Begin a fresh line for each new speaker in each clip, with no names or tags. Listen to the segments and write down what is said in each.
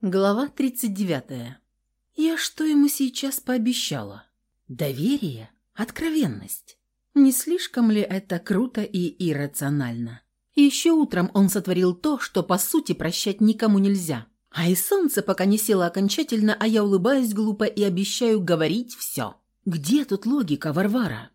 Глава 39. Я что ему сейчас пообещала? Доверие? Откровенность? Не слишком ли это круто и иррационально? Еще утром он сотворил то, что по сути прощать никому нельзя. А и солнце пока не село окончательно, а я улыбаюсь глупо и обещаю говорить все. Где тут логика, Варвара?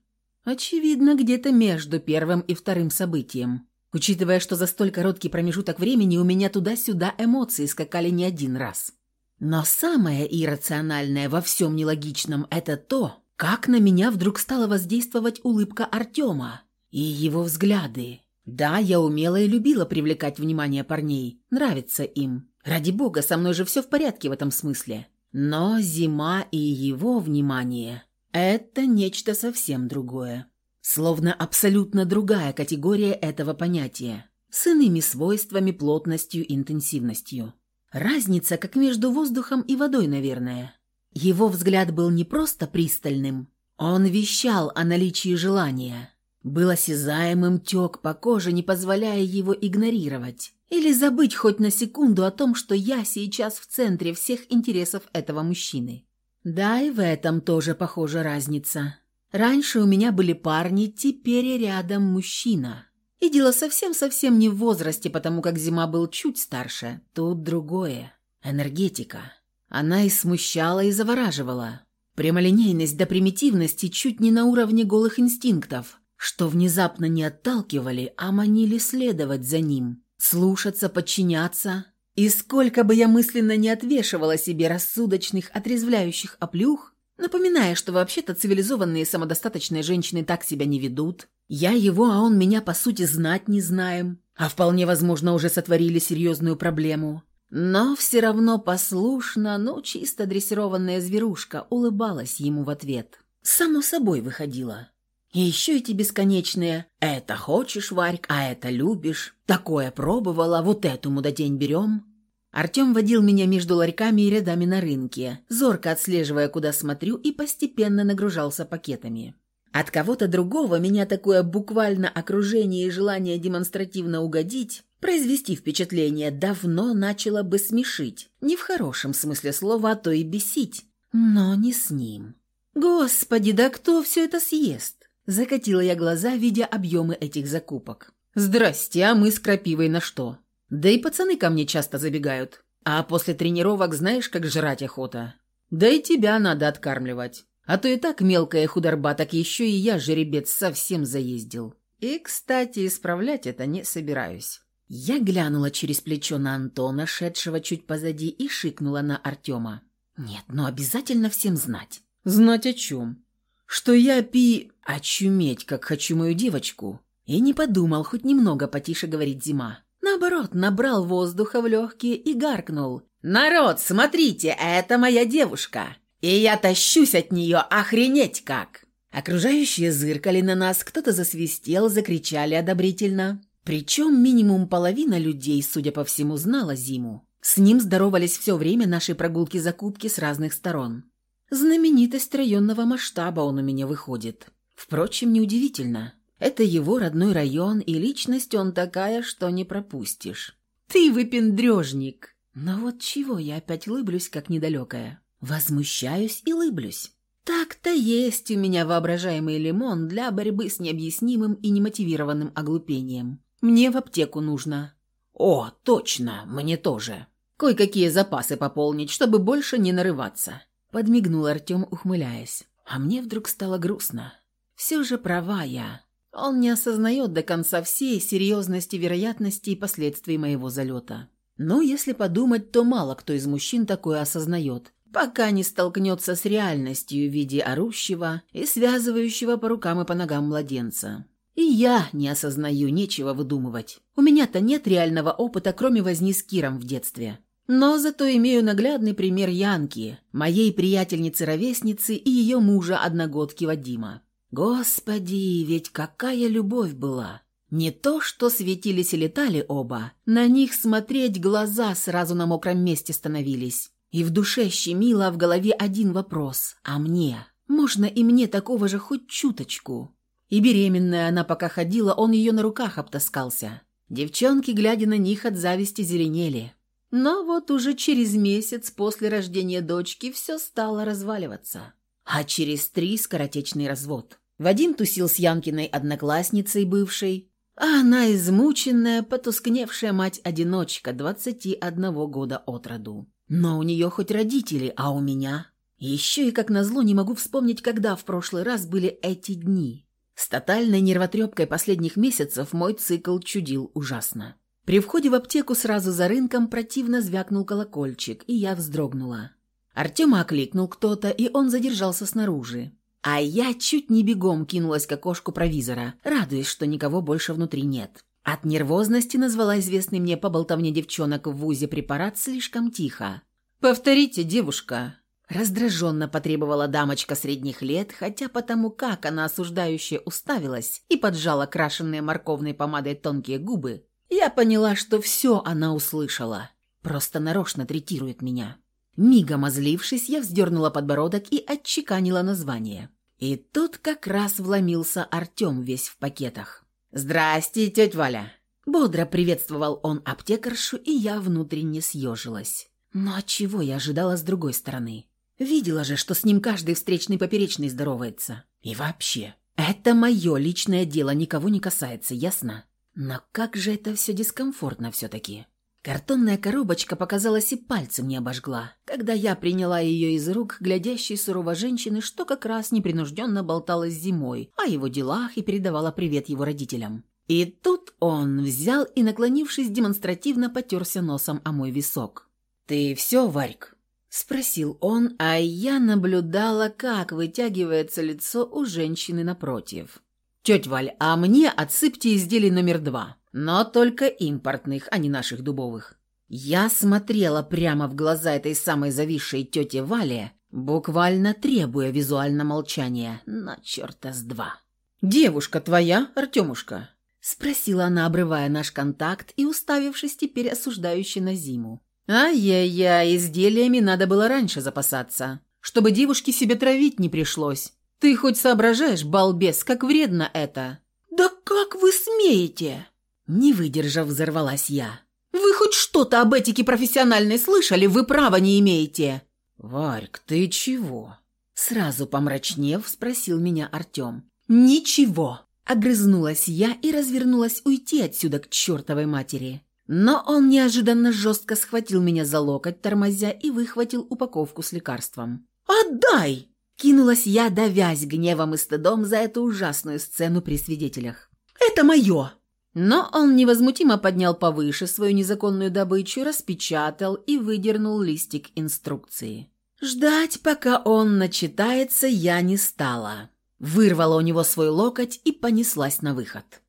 Очевидно, где-то между первым и вторым событием. Учитывая, что за столь короткий промежуток времени у меня туда-сюда эмоции скакали не один раз. Но самое иррациональное во всем нелогичном – это то, как на меня вдруг стала воздействовать улыбка Артема и его взгляды. Да, я умела и любила привлекать внимание парней, нравится им. Ради бога, со мной же все в порядке в этом смысле. Но зима и его внимание – это нечто совсем другое. Словно абсолютно другая категория этого понятия, с иными свойствами, плотностью, интенсивностью. Разница как между воздухом и водой, наверное. Его взгляд был не просто пристальным, он вещал о наличии желания. Был осязаемым тек по коже, не позволяя его игнорировать. Или забыть хоть на секунду о том, что я сейчас в центре всех интересов этого мужчины. Да, и в этом тоже, похоже, разница. Раньше у меня были парни, теперь рядом мужчина. И дело совсем-совсем не в возрасте, потому как Зима был чуть старше. Тут другое. Энергетика. Она и смущала, и завораживала. Прямолинейность до примитивности чуть не на уровне голых инстинктов, что внезапно не отталкивали, а манили следовать за ним, слушаться, подчиняться. И сколько бы я мысленно не отвешивала себе рассудочных, отрезвляющих оплюх, напоминая, что вообще-то цивилизованные самодостаточные женщины так себя не ведут. Я его, а он меня, по сути, знать не знаем, а вполне возможно уже сотворили серьезную проблему. Но все равно послушно, ну, чисто дрессированная зверушка улыбалась ему в ответ. Само собой выходила. И еще эти бесконечные «это хочешь, Варьк, а это любишь», «такое пробовала, вот эту мудотень берем», Артем водил меня между ларьками и рядами на рынке, зорко отслеживая, куда смотрю, и постепенно нагружался пакетами. От кого-то другого меня такое буквально окружение и желание демонстративно угодить, произвести впечатление, давно начало бы смешить. Не в хорошем смысле слова, а то и бесить. Но не с ним. «Господи, да кто все это съест?» Закатила я глаза, видя объемы этих закупок. «Здрасте, а мы с крапивой на что?» Да и пацаны ко мне часто забегают. А после тренировок знаешь, как жрать охота. Да и тебя надо откармливать. А то и так мелкая худорба, так еще и я, жеребец, совсем заездил. И, кстати, исправлять это не собираюсь. Я глянула через плечо на Антона, шедшего чуть позади, и шикнула на Артема. «Нет, но обязательно всем знать». «Знать о чем?» «Что я пи... очуметь, как хочу мою девочку». И не подумал хоть немного потише говорить Зима. Наоборот, набрал воздуха в легкие и гаркнул. «Народ, смотрите, это моя девушка! И я тащусь от нее охренеть как!» Окружающие зыркали на нас, кто-то засвистел, закричали одобрительно. Причем минимум половина людей, судя по всему, знала Зиму. С ним здоровались все время нашей прогулки-закупки с разных сторон. Знаменитость районного масштаба он у меня выходит. Впрочем, неудивительно. Это его родной район, и личность он такая, что не пропустишь. Ты выпендрежник. Но вот чего я опять лыблюсь, как недалекая? Возмущаюсь и лыблюсь. Так-то есть у меня воображаемый лимон для борьбы с необъяснимым и немотивированным оглупением. Мне в аптеку нужно. О, точно, мне тоже. Кое-какие запасы пополнить, чтобы больше не нарываться. Подмигнул Артем, ухмыляясь. А мне вдруг стало грустно. Все же права я. Он не осознает до конца всей серьезности вероятности и последствий моего залета. Но если подумать, то мало кто из мужчин такое осознает, пока не столкнется с реальностью в виде орущего и связывающего по рукам и по ногам младенца. И я не осознаю, нечего выдумывать. У меня-то нет реального опыта, кроме возни с Киром в детстве. Но зато имею наглядный пример Янки, моей приятельницы-ровесницы и ее мужа-одногодки Вадима. Господи, ведь какая любовь была! Не то, что светились и летали оба, на них смотреть глаза сразу на мокром месте становились. И в душе щемило, а в голове один вопрос. А мне? Можно и мне такого же хоть чуточку? И беременная она пока ходила, он ее на руках обтаскался. Девчонки, глядя на них, от зависти зеленели. Но вот уже через месяц после рождения дочки все стало разваливаться. А через три скоротечный развод. Вадим тусил с Янкиной одноклассницей бывшей, а она измученная, потускневшая мать-одиночка 21 года от роду. Но у нее хоть родители, а у меня... Еще и как назло не могу вспомнить, когда в прошлый раз были эти дни. С тотальной нервотрепкой последних месяцев мой цикл чудил ужасно. При входе в аптеку сразу за рынком противно звякнул колокольчик, и я вздрогнула. Артема окликнул кто-то, и он задержался снаружи. А я чуть не бегом кинулась к окошку провизора, радуясь, что никого больше внутри нет. От нервозности назвала известный мне по болтовне девчонок в ВУЗе препарат слишком тихо. «Повторите, девушка!» Раздраженно потребовала дамочка средних лет, хотя потому как она осуждающе уставилась и поджала крашенные морковной помадой тонкие губы, я поняла, что все она услышала. Просто нарочно третирует меня. Мигом озлившись, я вздернула подбородок и отчеканила название. И тут как раз вломился Артем весь в пакетах. «Здрасте, тетя Валя!» Бодро приветствовал он аптекаршу, и я внутренне съежилась. Но чего я ожидала с другой стороны? Видела же, что с ним каждый встречный поперечный здоровается. И вообще, это мое личное дело, никого не касается, ясно? Но как же это все дискомфортно все-таки. Картонная коробочка показалась и пальцем не обожгла, когда я приняла ее из рук глядящей сурово женщины, что как раз непринужденно болталась зимой о его делах и передавала привет его родителям. И тут он взял и, наклонившись, демонстративно потерся носом о мой висок. «Ты все, Варьк?» – спросил он, а я наблюдала, как вытягивается лицо у женщины напротив. «Тетя Валь, а мне отсыпьте изделий номер два, но только импортных, а не наших дубовых». Я смотрела прямо в глаза этой самой зависшей тете Вале, буквально требуя визуально молчания, на черта с два. «Девушка твоя, Артемушка?» — спросила она, обрывая наш контакт и уставившись теперь осуждающе на зиму. «Ай-яй-яй, изделиями надо было раньше запасаться, чтобы девушке себе травить не пришлось. Ты хоть соображаешь, балбес, как вредно это?» «Да как вы смеете?» Не выдержав, взорвалась я. «Вы хоть что-то об этике профессиональной слышали? Вы права не имеете!» «Варьк, ты чего?» Сразу помрачнев, спросил меня Артем. «Ничего!» Огрызнулась я и развернулась уйти отсюда к чертовой матери. Но он неожиданно жестко схватил меня за локоть, тормозя, и выхватил упаковку с лекарством. «Отдай!» Кинулась я, давясь гневом и стыдом за эту ужасную сцену при свидетелях. «Это мое!» Но он невозмутимо поднял повыше свою незаконную добычу, распечатал и выдернул листик инструкции. Ждать, пока он начитается, я не стала. Вырвала у него свой локоть и понеслась на выход.